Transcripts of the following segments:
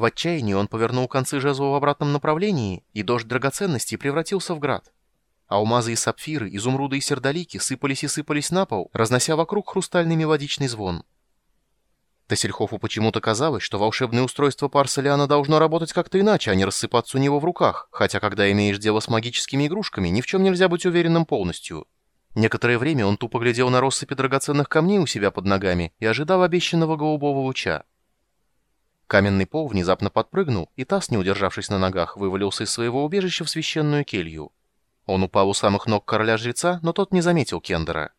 В отчаянии он повернул концы жезла в обратном направлении, и дождь драгоценностей превратился в град. Алмазы и сапфиры, изумруды и сердолики сыпались и сыпались на пол, разнося вокруг хрустальный мелодичный звон. Тассельхофу почему-то казалось, что волшебное устройство Парселиана должно работать как-то иначе, а не рассыпаться у него в руках, хотя когда имеешь дело с магическими игрушками, ни в чем нельзя быть уверенным полностью. Некоторое время он тупо глядел на россыпи драгоценных камней у себя под ногами и ожидал обещанного голубого луча. Каменный пол внезапно подпрыгнул, и таз, не удержавшись на ногах, вывалился из своего убежища в священную келью. Он упал у самых ног короля-жреца, но тот не заметил Кендера.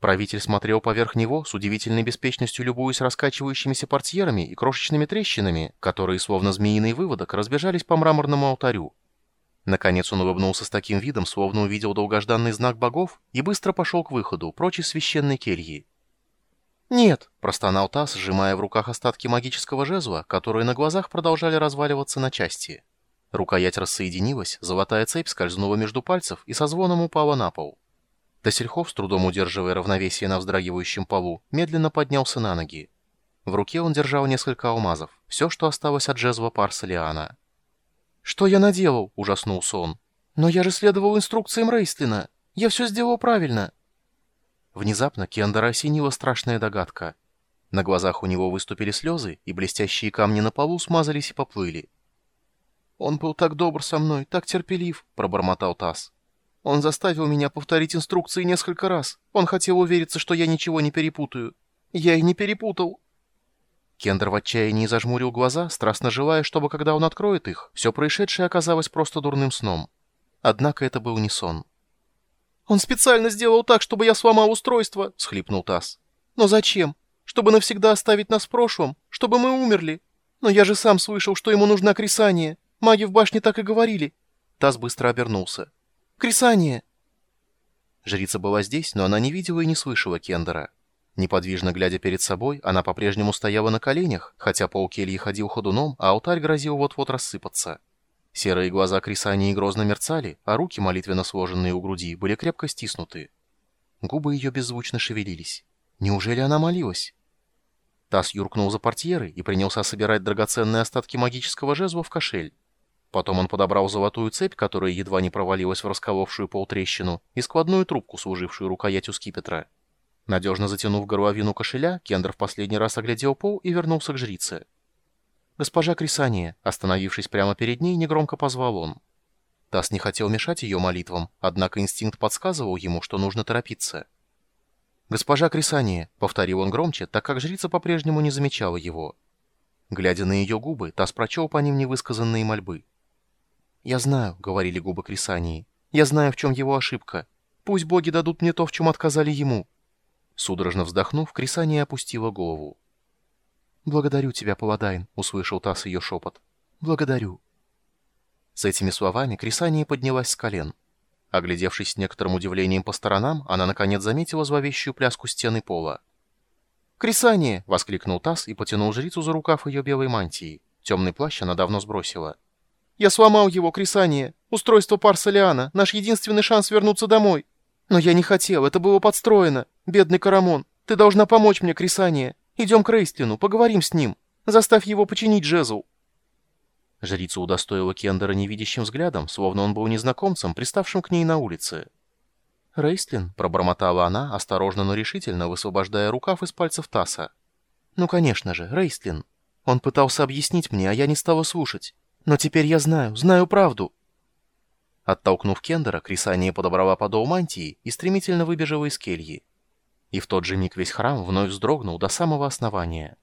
Правитель смотрел поверх него, с удивительной беспечностью любуясь раскачивающимися портьерами и крошечными трещинами, которые, словно змеиный выводок, разбежались по мраморному алтарю. Наконец он улыбнулся с таким видом, словно увидел долгожданный знак богов, и быстро пошел к выходу, прочь из священной кельи. «Нет!» — простонал Тасс, сжимая в руках остатки магического жезла, которые на глазах продолжали разваливаться на части. Рукоять рассоединилась, золотая цепь скользнула между пальцев и со звоном упала на пол. Тосельхов, с трудом удерживая равновесие на вздрагивающем полу, медленно поднялся на ноги. В руке он держал несколько алмазов, все, что осталось от жезла Парсалиана. «Что я наделал?» — ужаснулся он. «Но я же следовал инструкциям Рейстлина. Я все сделал правильно». Внезапно Кендера осенила страшная догадка. На глазах у него выступили слезы, и блестящие камни на полу смазались и поплыли. «Он был так добр со мной, так терпелив», — пробормотал Тасс. Он заставил меня повторить инструкции несколько раз. Он хотел увериться, что я ничего не перепутаю. Я и не перепутал. Кендер в отчаянии зажмурил глаза, страстно желая, чтобы, когда он откроет их, все происшедшее оказалось просто дурным сном. Однако это был не сон. «Он специально сделал так, чтобы я сломал устройство», — схлипнул Тасс. «Но зачем? Чтобы навсегда оставить нас в прошлом? Чтобы мы умерли? Но я же сам слышал, что ему нужна крисания. Маги в башне так и говорили». Тасс быстро обернулся. Крисание!» Жрица была здесь, но она не видела и не слышала Кендера. Неподвижно глядя перед собой, она по-прежнему стояла на коленях, хотя по укелье ходил ходуном, а алтарь грозил вот-вот рассыпаться. Серые глаза Крисании грозно мерцали, а руки, молитвенно сложенные у груди, были крепко стиснуты. Губы ее беззвучно шевелились. Неужели она молилась? Тасс юркнул за портьеры и принялся собирать драгоценные остатки магического жезла в кошель. Потом он подобрал золотую цепь, которая едва не провалилась в расколовшую полтрещину, и складную трубку, служившую рукоятью скипетра. Надежно затянув горловину кошеля, Кендер в последний раз оглядел пол и вернулся к жрице. «Госпожа Крисания», остановившись прямо перед ней, негромко позвал он. Тасс не хотел мешать ее молитвам, однако инстинкт подсказывал ему, что нужно торопиться. «Госпожа Крисания», — повторил он громче, так как жрица по-прежнему не замечала его. Глядя на ее губы, Тасс прочел по ним невысказанные мольбы. «Я знаю», — говорили губы Крисании. «Я знаю, в чем его ошибка. Пусть боги дадут мне то, в чем отказали ему». Судорожно вздохнув, Крисания опустила голову. «Благодарю тебя, Паладайн», — услышал Тасс ее шепот. «Благодарю». С этими словами Крисания поднялась с колен. Оглядевшись с некоторым удивлением по сторонам, она наконец заметила зловещую пляску стены пола. «Крисания!» — воскликнул Тасс и потянул жрицу за рукав ее белой мантии. Темный плащ она давно сбросила. Я сломал его, Крисание. Устройство Парсалиана. Наш единственный шанс вернуться домой. Но я не хотел, это было подстроено. Бедный Карамон, ты должна помочь мне, Крисание. Идем к Рейстлину, поговорим с ним. Заставь его починить жезл». Жрица удостоила Кендера невидящим взглядом, словно он был незнакомцем, приставшим к ней на улице. «Рейстлин?» — пробормотала она, осторожно, но решительно, высвобождая рукав из пальцев Тасса. «Ну, конечно же, Рейстлин. Он пытался объяснить мне, а я не стала слушать. Но теперь я знаю, знаю правду. Оттолкнув Кендера, Крисания подобрала подол мантии и стремительно выбежала из кельи. И в тот же миг весь храм вновь вздрогнул до самого основания.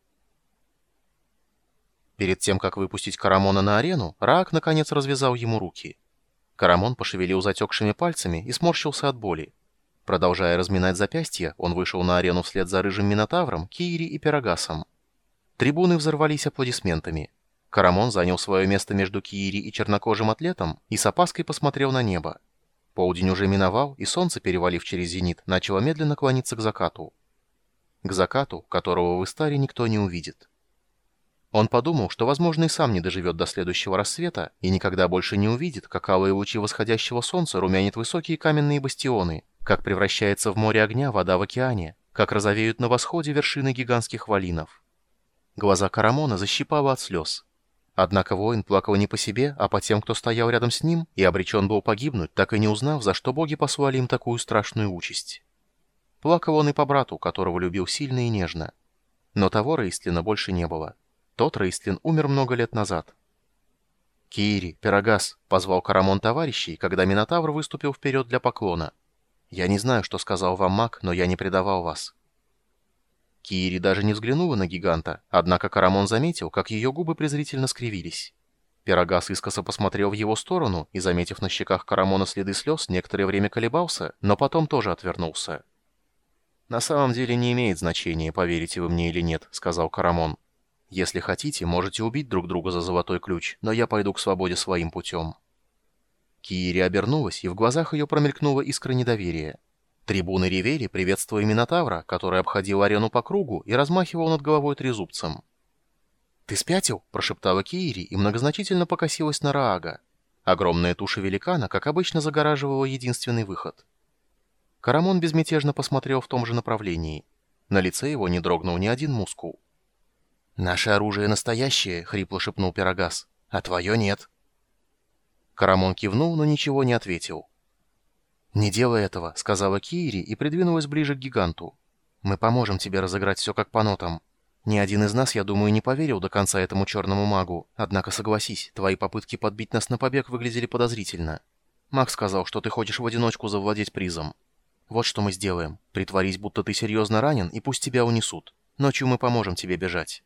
Перед тем, как выпустить Карамона на арену, Раак наконец развязал ему руки. Карамон пошевелил затекшими пальцами и сморщился от боли. Продолжая разминать запястья, он вышел на арену вслед за рыжим Минотавром, Киири и Пирогасом. Трибуны взорвались аплодисментами. Карамон занял свое место между Киири и чернокожим атлетом и с опаской посмотрел на небо. Полдень уже миновал, и солнце, перевалив через зенит, начало медленно клониться к закату. К закату, которого в Истаре никто не увидит. Он подумал, что, возможно, и сам не доживет до следующего рассвета и никогда больше не увидит, как алые лучи восходящего солнца румянят высокие каменные бастионы, как превращается в море огня вода в океане, как розовеют на восходе вершины гигантских валинов. Глаза Карамона защипало от слез. Однако воин плакал не по себе, а по тем, кто стоял рядом с ним, и обречен был погибнуть, так и не узнав, за что боги послали им такую страшную участь. Плакал он и по брату, которого любил сильно и нежно. Но того Рейстлина больше не было. Тот Рейстлин умер много лет назад. «Кири, Пирогас!» — позвал Карамон товарищей, когда Минотавр выступил вперед для поклона. «Я не знаю, что сказал вам маг, но я не предавал вас». Кири даже не взглянула на гиганта, однако Карамон заметил, как ее губы презрительно скривились. Пирогас искоса посмотрел в его сторону и, заметив на щеках Карамона следы слез, некоторое время колебался, но потом тоже отвернулся. «На самом деле не имеет значения, поверите вы мне или нет», — сказал Карамон. «Если хотите, можете убить друг друга за золотой ключ, но я пойду к свободе своим путем». Кири обернулась, и в глазах ее промелькнула искра недоверия. Трибуны ревели, приветствуя Минотавра, который обходил арену по кругу и размахивал над головой трезубцем. «Ты спятил?» – прошептала Киири и многозначительно покосилась на Раага. Огромная туша великана, как обычно, загораживала единственный выход. Карамон безмятежно посмотрел в том же направлении. На лице его не дрогнул ни один мускул. «Наше оружие настоящее», — хрипло шепнул Пирогас, — «а твое нет». Карамон кивнул, но ничего не ответил. «Не делай этого», — сказала Киири и придвинулась ближе к гиганту. «Мы поможем тебе разыграть все как по нотам. Ни один из нас, я думаю, не поверил до конца этому черному магу. Однако согласись, твои попытки подбить нас на побег выглядели подозрительно. Маг сказал, что ты хочешь в одиночку завладеть призом. Вот что мы сделаем. Притворись, будто ты серьезно ранен, и пусть тебя унесут. Ночью мы поможем тебе бежать».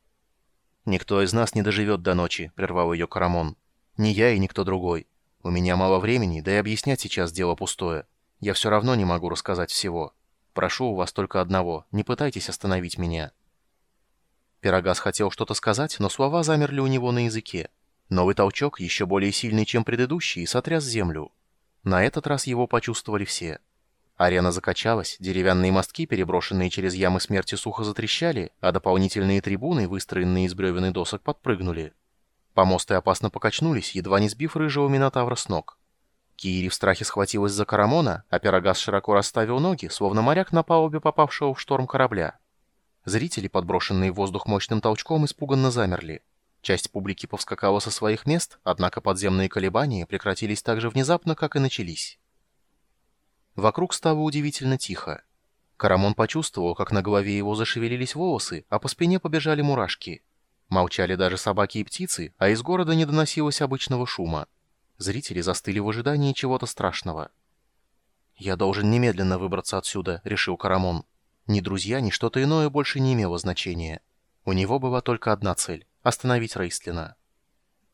«Никто из нас не доживет до ночи», — прервал ее Карамон. «Ни я и никто другой. У меня мало времени, да и объяснять сейчас дело пустое. Я все равно не могу рассказать всего. Прошу у вас только одного, не пытайтесь остановить меня». Пирогас хотел что-то сказать, но слова замерли у него на языке. Новый толчок, еще более сильный, чем предыдущий, сотряс землю. На этот раз его почувствовали все. Арена закачалась, деревянные мостки, переброшенные через ямы смерти, сухо затрещали, а дополнительные трибуны, выстроенные из бревен и досок, подпрыгнули. Помосты опасно покачнулись, едва не сбив рыжего Минотавра с ног. Кири в страхе схватилась за Карамона, а Пирогас широко расставил ноги, словно моряк на палубе попавшего в шторм корабля. Зрители, подброшенные в воздух мощным толчком, испуганно замерли. Часть публики повскакала со своих мест, однако подземные колебания прекратились так же внезапно, как и начались. Вокруг стало удивительно тихо. Карамон почувствовал, как на голове его зашевелились волосы, а по спине побежали мурашки. Молчали даже собаки и птицы, а из города не доносилось обычного шума. Зрители застыли в ожидании чего-то страшного. «Я должен немедленно выбраться отсюда», — решил Карамон. Ни друзья, ни что-то иное больше не имело значения. У него была только одна цель — остановить Рейстлина.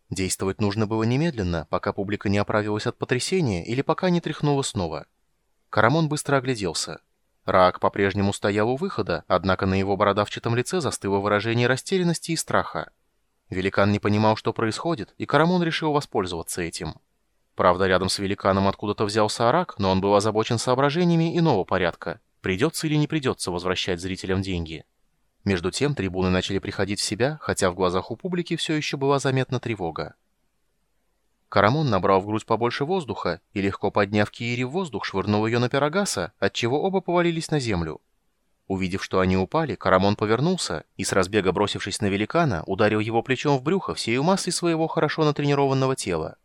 Действовать нужно было немедленно, пока публика не оправилась от потрясения или пока не тряхнула снова. Карамон быстро огляделся. Раак по-прежнему стоял у выхода, однако на его бородавчатом лице застыло выражение растерянности и страха. Великан не понимал, что происходит, и Карамон решил воспользоваться этим. Правда, рядом с великаном откуда-то взялся Арак, но он был озабочен соображениями иного порядка. Придется или не придется возвращать зрителям деньги. Между тем трибуны начали приходить в себя, хотя в глазах у публики все еще была заметна тревога. Карамон набрал в грудь побольше воздуха и, легко подняв Киири в воздух, швырнул ее на Пирогаса, отчего оба повалились на землю. Увидев, что они упали, Карамон повернулся и, с разбега бросившись на великана, ударил его плечом в брюхо всею массой своего хорошо натренированного тела.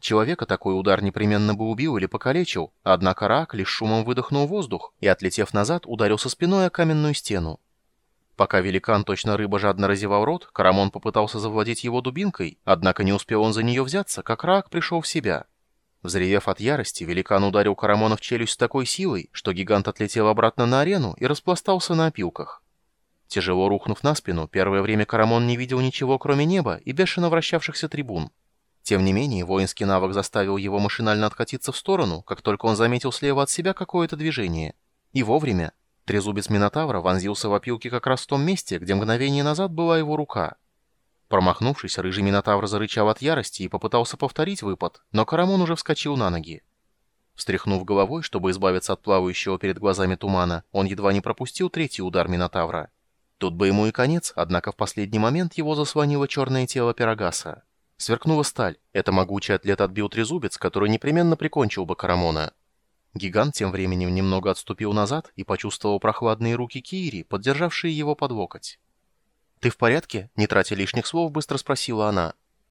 Человека такой удар непременно бы убил или покалечил, однако Рак лишь шумом выдохнул воздух и, отлетев назад, ударился спиной о каменную стену. Пока великан, точно рыба, жадно разевал рот, Карамон попытался завладеть его дубинкой, однако не успел он за нее взяться, как Рак пришел в себя. Взревев от ярости, великан ударил Карамона в челюсть с такой силой, что гигант отлетел обратно на арену и распластался на опилках. Тяжело рухнув на спину, первое время Карамон не видел ничего, кроме неба и бешено вращавшихся трибун. Тем не менее, воинский навык заставил его машинально откатиться в сторону, как только он заметил слева от себя какое-то движение. И вовремя. Трезубец Минотавра вонзился в опилки как раз в том месте, где мгновение назад была его рука. Промахнувшись, рыжий Минотавр зарычал от ярости и попытался повторить выпад, но Карамон уже вскочил на ноги. Встряхнув головой, чтобы избавиться от плавающего перед глазами тумана, он едва не пропустил третий удар Минотавра. Тут бы ему и конец, однако в последний момент его заслонило черное тело Пирогаса. Сверкнула сталь. Это могучий атлет отбил трезубец, который непременно прикончил бы Карамона. Гигант тем временем немного отступил назад и почувствовал прохладные руки Кири, поддержавшие его под локоть. «Ты в порядке?» — не тратя лишних слов, быстро спросила она.